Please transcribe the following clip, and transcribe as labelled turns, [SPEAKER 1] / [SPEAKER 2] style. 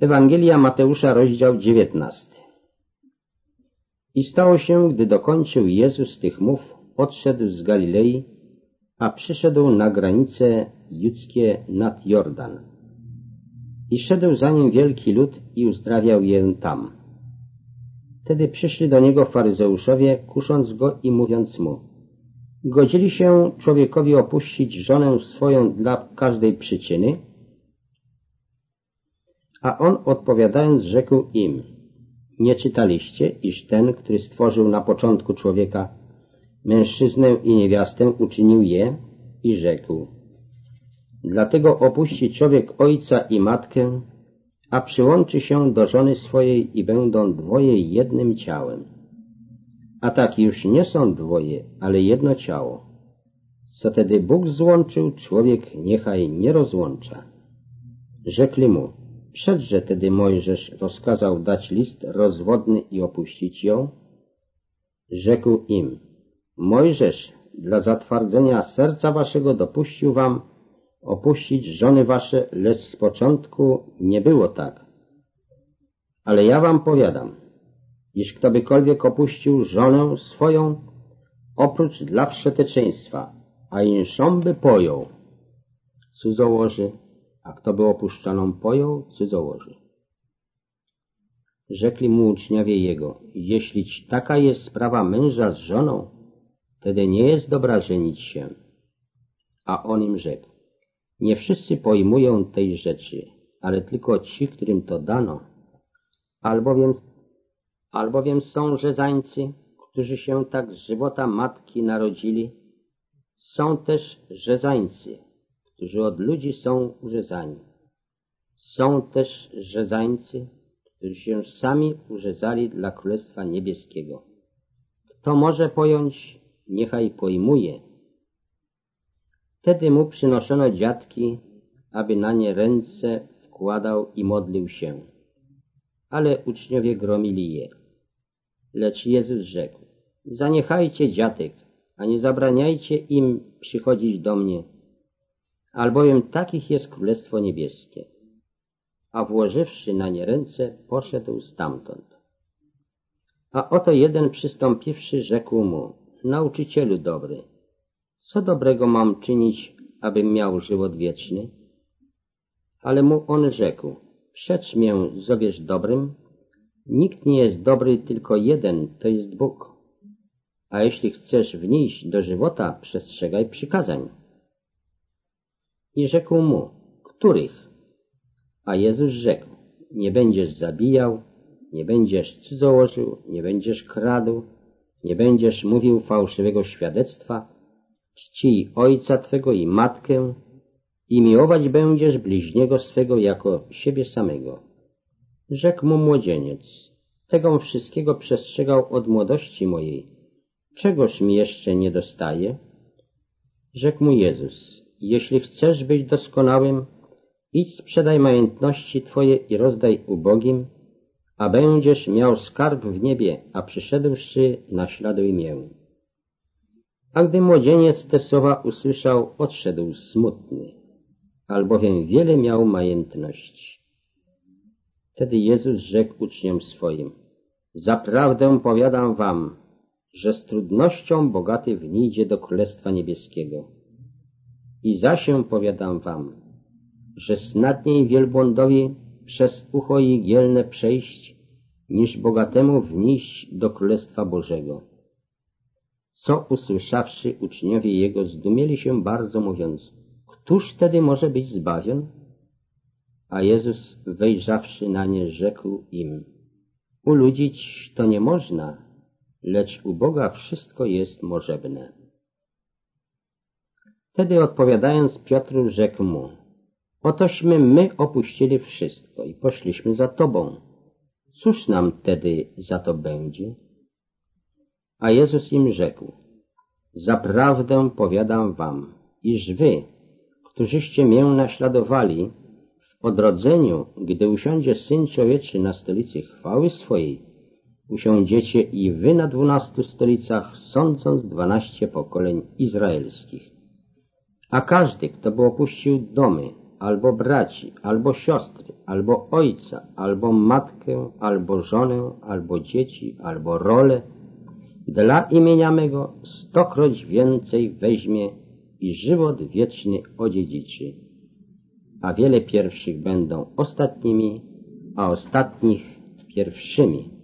[SPEAKER 1] Ewangelia Mateusza, rozdział 19. I stało się, gdy dokończył Jezus tych mów, odszedł z Galilei, a przyszedł na granice judzkie nad Jordan. I szedł za nim wielki lud i uzdrawiał je tam. Wtedy przyszli do niego faryzeuszowie, kusząc go i mówiąc mu, godzili się człowiekowi opuścić żonę swoją dla każdej przyczyny, a on odpowiadając rzekł im, nie czytaliście, iż ten, który stworzył na początku człowieka mężczyznę i niewiastę, uczynił je i rzekł, dlatego opuści człowiek ojca i matkę, a przyłączy się do żony swojej i będą dwoje jednym ciałem. A tak już nie są dwoje, ale jedno ciało. Co tedy Bóg złączył, człowiek niechaj nie rozłącza. Rzekli mu, Przedże tedy Mojżesz rozkazał dać list rozwodny i opuścić ją? Rzekł im, Mojżesz dla zatwardzenia serca waszego dopuścił wam opuścić żony wasze, lecz z początku nie było tak. Ale ja wam powiadam, iż ktobykolwiek opuścił żonę swoją, oprócz dla wszeteczeństwa, a inszą by pojął, cudzołoży, a kto by opuszczaną pojął, cudzołoży. Rzekli mu uczniowie jego, jeśli taka jest sprawa męża z żoną, wtedy nie jest dobra żenić się. A on im rzekł, nie wszyscy pojmują tej rzeczy, ale tylko ci, którym to dano. Albowiem, albowiem są rzezańcy, którzy się tak z żywota matki narodzili, są też rzezańcy, którzy od ludzi są urzezani. Są też rzezańcy, którzy się sami urzezali dla Królestwa Niebieskiego. Kto może pojąć, niechaj pojmuje. Wtedy mu przynoszono dziadki, aby na nie ręce wkładał i modlił się. Ale uczniowie gromili je. Lecz Jezus rzekł, zaniechajcie dziatek, a nie zabraniajcie im przychodzić do mnie, albowiem takich jest Królestwo Niebieskie. A włożywszy na nie ręce, poszedł stamtąd. A oto jeden przystąpiwszy rzekł mu, nauczycielu dobry, co dobrego mam czynić, abym miał żywot wieczny? Ale mu on rzekł, przecz mię zowiesz dobrym? Nikt nie jest dobry, tylko jeden, to jest Bóg. A jeśli chcesz wnieść do żywota, przestrzegaj przykazań. I rzekł mu, których? A Jezus rzekł, nie będziesz zabijał, nie będziesz cudzołożył, nie będziesz kradł, nie będziesz mówił fałszywego świadectwa, czcij ojca twego i matkę i miłować będziesz bliźniego swego jako siebie samego. Rzekł mu młodzieniec, tego wszystkiego przestrzegał od młodości mojej. Czegoż mi jeszcze nie dostaje? Rzekł mu Jezus, jeśli chcesz być doskonałym, idź sprzedaj majątności Twoje i rozdaj ubogim, a będziesz miał skarb w niebie, a przyszedłszy naśladuj mię. A gdy młodzieniec te słowa usłyszał, odszedł smutny, albowiem wiele miał majątności. Wtedy Jezus rzekł uczniom swoim, Zaprawdę powiadam wam, że z trudnością bogaty wnijdzie do Królestwa Niebieskiego. I zasię powiadam wam, że snadniej wielbłądowi przez ucho igielne przejść, niż bogatemu wnieść do Królestwa Bożego. Co usłyszawszy uczniowie Jego zdumieli się bardzo, mówiąc, Któż wtedy może być zbawion? A Jezus, wejrzawszy na nie, rzekł im, Uludzić to nie można, lecz u Boga wszystko jest możebne. Wtedy odpowiadając Piotr rzekł mu, Otośmy my opuścili wszystko i poszliśmy za Tobą. Cóż nam wtedy za to będzie? A Jezus im rzekł, Zaprawdę powiadam wam, iż wy, którzyście mię naśladowali, w odrodzeniu, gdy usiądzie Syn Człowieczy na stolicy chwały swojej, usiądziecie i wy na dwunastu stolicach, sądząc dwanaście pokoleń izraelskich. A każdy, kto by opuścił domy, albo braci, albo siostry, albo ojca, albo matkę, albo żonę, albo dzieci, albo rolę, dla imienia mego stokroć więcej weźmie i żywot wieczny odziedziczy. A wiele pierwszych będą ostatnimi, a ostatnich pierwszymi.